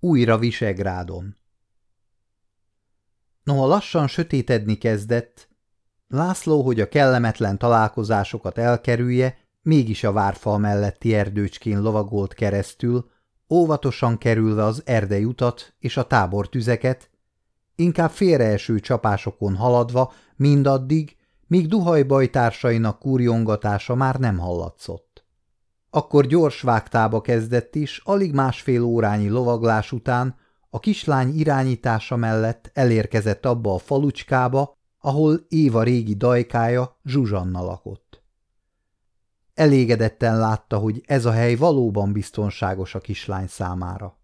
Újra Visegrádon Noha lassan sötétedni kezdett, László, hogy a kellemetlen találkozásokat elkerülje, mégis a várfal melletti erdőcskén lovagolt keresztül, óvatosan kerülve az erdei utat és a tábortüzeket, inkább félreeső csapásokon haladva, mindaddig, míg duhajbajtársainak kurjongatása már nem hallatszott. Akkor gyors vágtába kezdett is, alig másfél órányi lovaglás után a kislány irányítása mellett elérkezett abba a falucskába, ahol Éva régi dajkája Zsuzsanna lakott. Elégedetten látta, hogy ez a hely valóban biztonságos a kislány számára.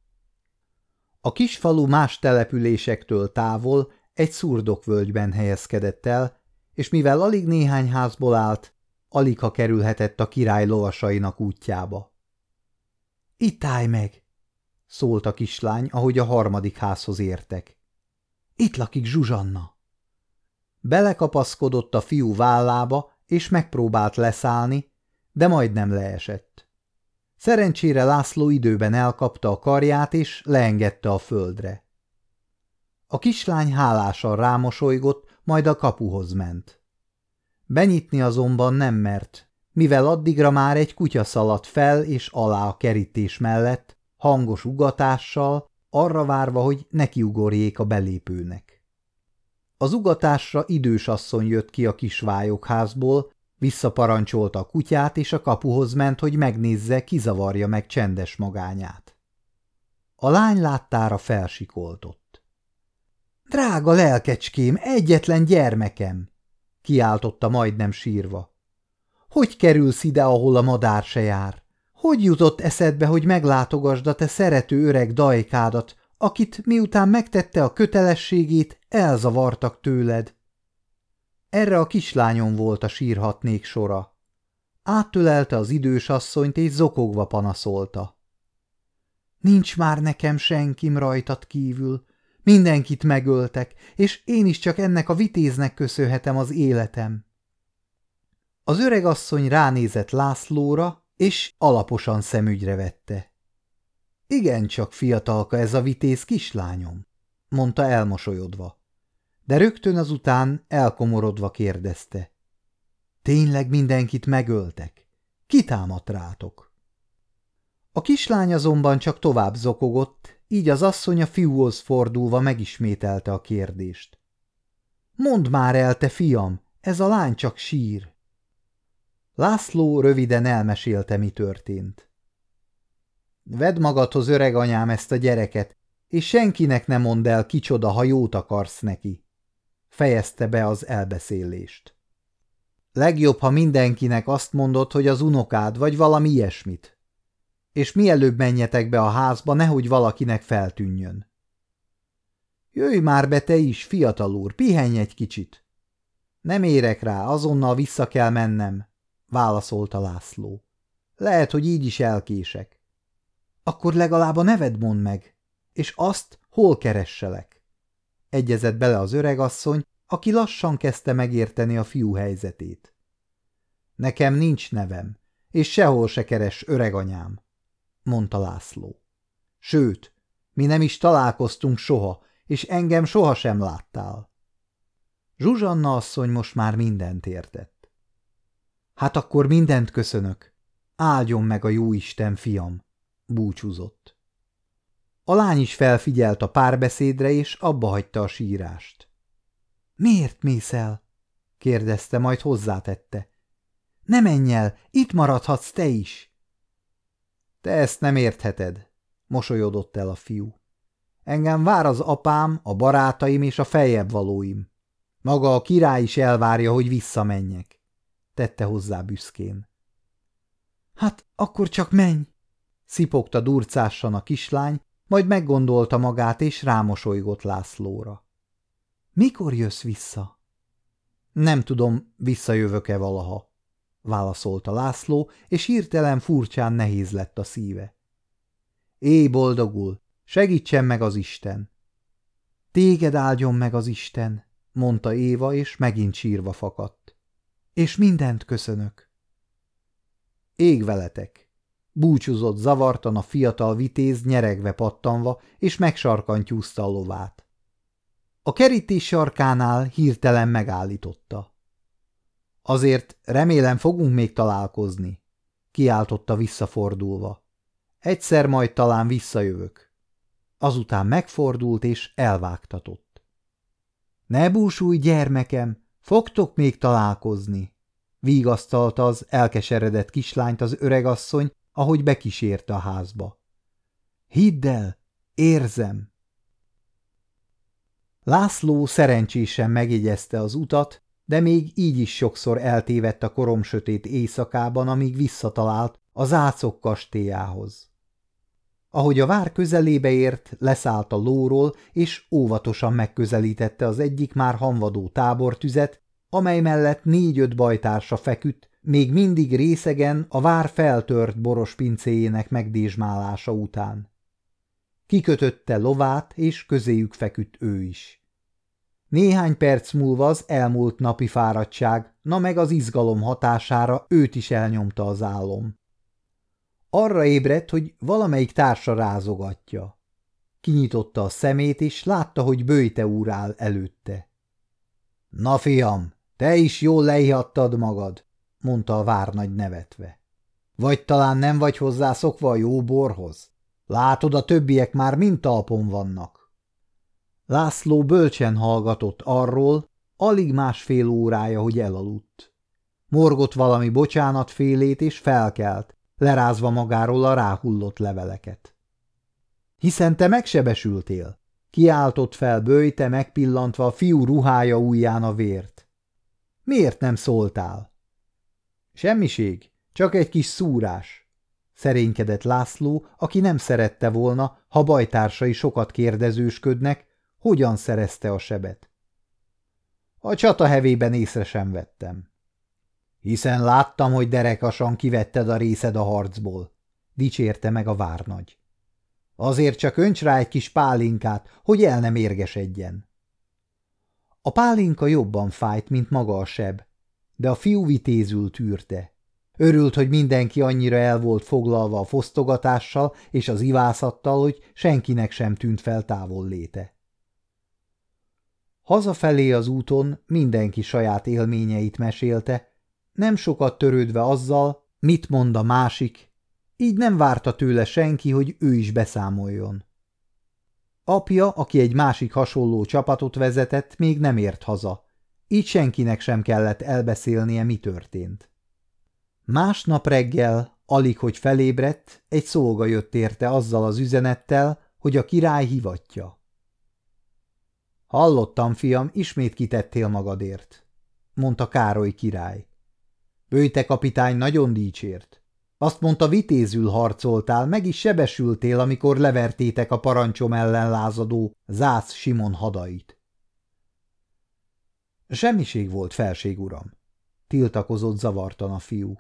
A kisfalu más településektől távol egy szurdokvölgyben helyezkedett el, és mivel alig néhány házból állt, alig kerülhetett a király lovasainak útjába. – Itt állj meg! – szólt a kislány, ahogy a harmadik házhoz értek. – Itt lakik Zsuzsanna! Belekapaszkodott a fiú vállába, és megpróbált leszállni, de majdnem leesett. Szerencsére László időben elkapta a karját, és leengedte a földre. A kislány hálásan rámosolygott, majd a kapuhoz ment. Benyitni azonban nem mert, mivel addigra már egy kutya szaladt fel és alá a kerítés mellett, hangos ugatással, arra várva, hogy nekiugorjék a belépőnek. Az ugatásra idős asszony jött ki a kisvályokházból, visszaparancsolta a kutyát, és a kapuhoz ment, hogy megnézze, kizavarja meg csendes magányát. A lány láttára felsikoltott. – Drága lelkecském, egyetlen gyermekem! – kiáltotta majdnem sírva. – Hogy kerülsz ide, ahol a madár se jár? Hogy jutott eszedbe, hogy meglátogasd a te szerető öreg dajkádat, akit miután megtette a kötelességét, elzavartak tőled? Erre a kislányon volt a sírhatnék sora. Áttölelte az idős asszonyt, és zokogva panaszolta. Nincs már nekem senkim rajtat kívül, mindenkit megöltek, és én is csak ennek a vitéznek köszönhetem az életem. Az öreg asszony ránézett Lászlóra, és alaposan szemügyre vette. Igen, csak fiatalka ez a vitéz kislányom, mondta elmosolyodva de rögtön azután elkomorodva kérdezte. Tényleg mindenkit megöltek? Ki támadt rátok? A kislány azonban csak tovább zokogott, így az asszony a fiúhoz fordulva megismételte a kérdést. Mondd már el, te fiam, ez a lány csak sír. László röviden elmesélte, mi történt. Vedd magadhoz, öreg anyám, ezt a gyereket, és senkinek ne mondd el, kicsoda, ha jót akarsz neki fejezte be az elbeszélést. Legjobb, ha mindenkinek azt mondod, hogy az unokád, vagy valami ilyesmit. És mielőbb menjetek be a házba, nehogy valakinek feltűnjön. Jöjj már be te is, fiatal úr, pihenj egy kicsit. Nem érek rá, azonnal vissza kell mennem, válaszolta László. Lehet, hogy így is elkések. Akkor legalább a neved mond meg, és azt, hol keresselek egyezett bele az öregasszony, aki lassan kezdte megérteni a fiú helyzetét. Nekem nincs nevem, és sehol se keres öreganyám, mondta László. Sőt, mi nem is találkoztunk soha, és engem sohasem láttál. Zsuzsanna asszony most már mindent értett. Hát akkor mindent köszönök. Áldjon meg a jóisten, fiam, búcsúzott. A lány is felfigyelt a párbeszédre, és abba hagyta a sírást. – Miért mész el? – kérdezte, majd hozzátette. – Ne menj el, itt maradhatsz te is. – Te ezt nem értheted – mosolyodott el a fiú. – Engem vár az apám, a barátaim és a feljebb valóim. Maga a király is elvárja, hogy visszamenjek – tette hozzá büszkén. – Hát akkor csak menj! – szipogta durcásan a kislány, majd meggondolta magát, és rámosolygott Lászlóra. Mikor jössz vissza? Nem tudom, visszajövök-e valaha, válaszolta László, és hirtelen furcsán nehéz lett a szíve. Éj boldogul, segítsen meg az Isten! Téged áldjon meg az Isten, mondta Éva, és megint sírva fakadt. És mindent köszönök. Ég veletek, Búcsúzott zavartan a fiatal vitéz nyeregve pattanva, és megsarkantyúzta a lovát. A kerítés sarkánál hirtelen megállította. Azért remélem fogunk még találkozni, kiáltotta visszafordulva. Egyszer majd talán visszajövök. Azután megfordult és elvágtatott. Ne búsulj, gyermekem, fogtok még találkozni, vígasztalta az elkeseredett kislányt az öregasszony, ahogy bekísérte a házba. Hidd el, érzem! László szerencsésen megjegyezte az utat, de még így is sokszor eltévedt a koromsötét éjszakában, amíg visszatalált az ácok kastélyához. Ahogy a vár közelébe ért, leszállt a lóról, és óvatosan megközelítette az egyik már hanvadó tábortüzet, amely mellett négy-öt bajtársa feküdt, még mindig részegen a vár feltört boros pincéjének megdésmálása után. Kikötötte lovát, és közéjük feküdt ő is. Néhány perc múlva az elmúlt napi fáradtság, na meg az izgalom hatására őt is elnyomta az álom. Arra ébredt, hogy valamelyik társa rázogatja. Kinyitotta a szemét, és látta, hogy Bőjte úr áll előtte. – Na, fiam, te is jól leihattad magad, mondta a várnagy nevetve. Vagy talán nem vagy hozzá szokva a jó borhoz? Látod, a többiek már mind talpon vannak. László bölcsen hallgatott arról, alig másfél órája, hogy elaludt. Morgott valami bocsánatfélét, és felkelt, lerázva magáról a ráhullott leveleket. Hiszen te megsebesültél, kiáltott fel bőjte megpillantva a fiú ruhája ujján a vért. Miért nem szóltál? Semmiség, csak egy kis szúrás. Szerénykedett László, aki nem szerette volna, ha bajtársai sokat kérdezősködnek, hogyan szerezte a sebet. A csata hevében észre sem vettem. Hiszen láttam, hogy derekasan kivetted a részed a harcból, dicsérte meg a várnagy. Azért csak önts rá egy kis pálinkát, hogy el nem érgesedjen. A pálinka jobban fájt, mint maga a seb, de a fiú vitézül tűrte. Örült, hogy mindenki annyira el volt foglalva a fosztogatással és az ivászattal, hogy senkinek sem tűnt fel távol léte. Hazafelé az úton mindenki saját élményeit mesélte, nem sokat törődve azzal, mit mond a másik, így nem várta tőle senki, hogy ő is beszámoljon. Apja, aki egy másik hasonló csapatot vezetett, még nem ért haza, így senkinek sem kellett elbeszélnie, mi történt. Másnap reggel, alig hogy felébredt, egy szolga jött érte azzal az üzenettel, hogy a király hivatja. Hallottam, fiam, ismét kitettél magadért, mondta Károly király. Bőjte kapitány nagyon dicsért. Azt mondta, vitézül harcoltál, meg is sebesültél, amikor levertétek a parancsom ellen lázadó Zász Simon hadait. Semmiség volt, felség uram, tiltakozott zavartan a fiú.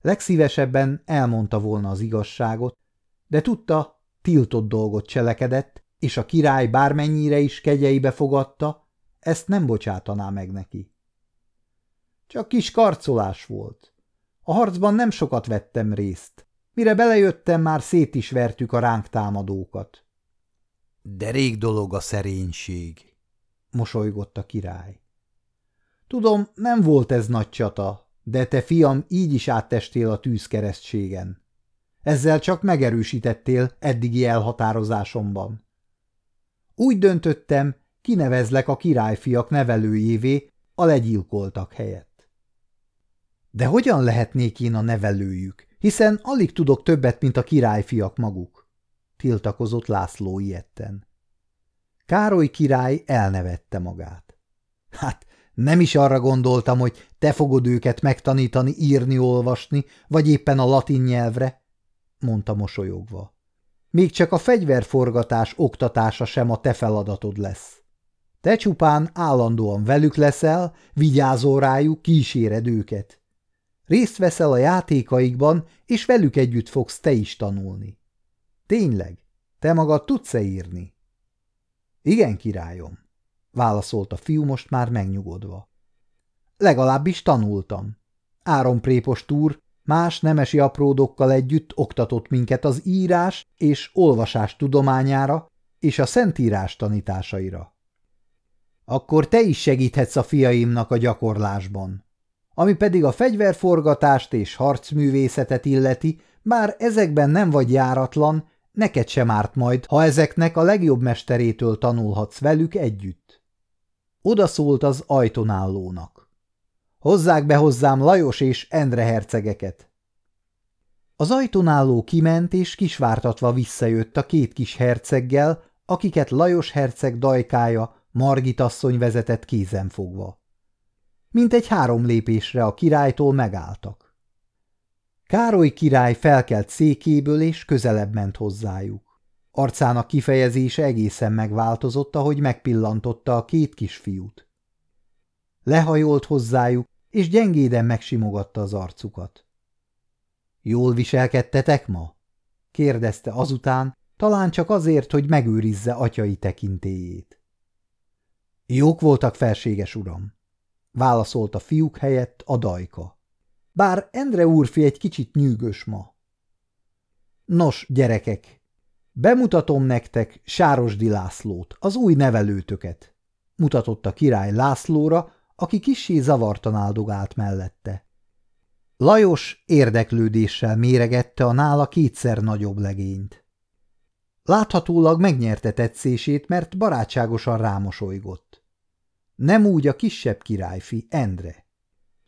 Legszívesebben elmondta volna az igazságot, de tudta, tiltott dolgot cselekedett, és a király bármennyire is kegyeibe fogadta, ezt nem bocsátaná meg neki. Csak kis karcolás volt. A harcban nem sokat vettem részt. Mire belejöttem, már szét is vertük a ránk támadókat. De rég dolog a szerénység, mosolygott a király. Tudom, nem volt ez nagy csata, de te, fiam, így is áttestél a tűzkeresztségen. Ezzel csak megerősítettél eddigi elhatározásomban. Úgy döntöttem, kinevezlek a királyfiak nevelőjévé a legyilkoltak helyett. De hogyan lehetnék én a nevelőjük, hiszen alig tudok többet, mint a királyfiak maguk? tiltakozott László ilyetten. Károly király elnevette magát. Hát, nem is arra gondoltam, hogy te fogod őket megtanítani írni-olvasni, vagy éppen a latin nyelvre, mondta mosolyogva. Még csak a fegyverforgatás oktatása sem a te feladatod lesz. Te csupán állandóan velük leszel, vigyázol rájuk, kíséred őket. Részt veszel a játékaikban, és velük együtt fogsz te is tanulni. Tényleg, te magad tudsz-e írni? Igen, királyom, válaszolt a fiú most már megnyugodva. Legalábbis tanultam. Áron túr más nemesi apródokkal együtt oktatott minket az írás és olvasás tudományára és a szentírás tanításaira. Akkor te is segíthetsz a fiaimnak a gyakorlásban. Ami pedig a fegyverforgatást és harcművészetet illeti, bár ezekben nem vagy járatlan, neked sem árt majd, ha ezeknek a legjobb mesterétől tanulhatsz velük együtt. Oda szólt az ajtonállónak. Hozzák be hozzám Lajos és Endre hercegeket. Az ajtónálló kiment, és kisvártatva visszajött a két kis herceggel, akiket Lajos herceg dajkája, Margit asszony vezetett kézenfogva. Mint egy három lépésre a királytól megálltak. Károly király felkelt székéből, és közelebb ment hozzájuk. Arcának kifejezése egészen megváltozott, ahogy megpillantotta a két kisfiút. Lehajolt hozzájuk, és gyengéden megsimogatta az arcukat. – Jól viselkedtetek ma? – kérdezte azután, talán csak azért, hogy megőrizze atyai tekintélyét. – Jók voltak, felséges uram – válaszolt a fiúk helyett a dajka. Bár Endre úrfi egy kicsit nyűgös ma. – Nos, gyerekek, bemutatom nektek Sárosdi Lászlót, az új nevelőtöket – mutatott a király Lászlóra, aki kissé zavartan áldogált mellette. Lajos érdeklődéssel méregette a nála kétszer nagyobb legényt. Láthatólag megnyerte tetszését, mert barátságosan rámosolygott. Nem úgy a kisebb királyfi, Endre.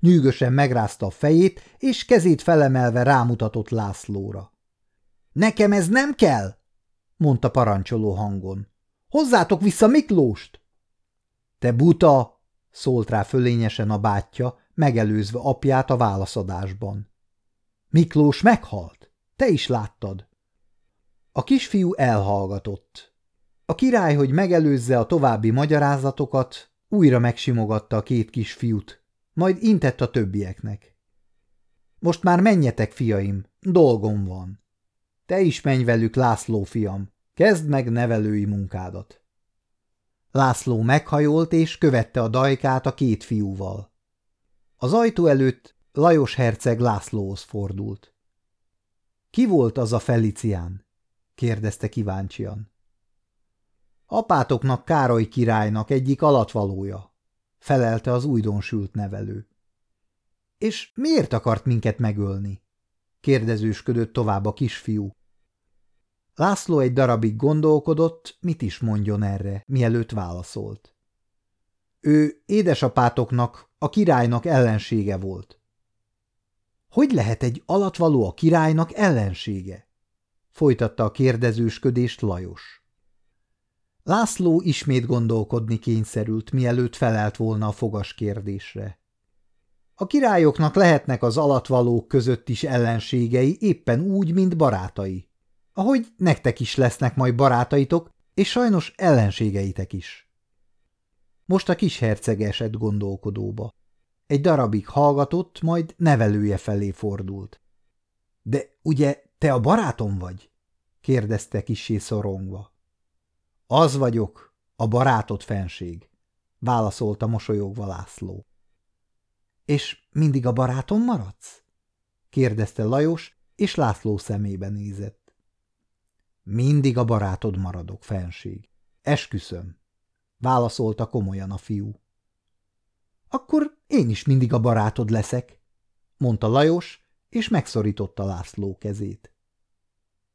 Nyűgösen megrázta a fejét, és kezét felemelve rámutatott Lászlóra. – Nekem ez nem kell! – mondta parancsoló hangon. – Hozzátok vissza Miklóst! – Te buta! Szólt rá fölényesen a bátyja, megelőzve apját a válaszadásban. Miklós meghalt. Te is láttad. A kisfiú elhallgatott. A király, hogy megelőzze a további magyarázatokat, újra megsimogatta a két kisfiút, majd intett a többieknek. Most már menjetek, fiaim, dolgom van. Te is menj velük, László fiam, kezd meg nevelői munkádat. László meghajolt és követte a dajkát a két fiúval. Az ajtó előtt Lajos herceg Lászlóhoz fordult. – Ki volt az a Felicián? – kérdezte kíváncsian. – Apátoknak Károly királynak egyik alatvalója – felelte az újdonsült nevelő. – És miért akart minket megölni? – kérdezősködött tovább a kisfiú, László egy darabig gondolkodott, mit is mondjon erre, mielőtt válaszolt. Ő édesapátoknak, a királynak ellensége volt. Hogy lehet egy alatvaló a királynak ellensége? Folytatta a kérdezősködést Lajos. László ismét gondolkodni kényszerült, mielőtt felelt volna a fogas kérdésre. A királyoknak lehetnek az alatvalók között is ellenségei éppen úgy, mint barátai ahogy nektek is lesznek majd barátaitok, és sajnos ellenségeitek is. Most a kis herceg esett gondolkodóba. Egy darabig hallgatott, majd nevelője felé fordult. – De ugye te a barátom vagy? – kérdezte kissé szorongva. – Az vagyok, a barátod fenség – válaszolta mosolyogva László. – És mindig a barátom maradsz? – kérdezte Lajos, és László szemébe nézett. Mindig a barátod maradok, fenség. Esküszöm, válaszolta komolyan a fiú. Akkor én is mindig a barátod leszek, mondta Lajos, és megszorította László kezét.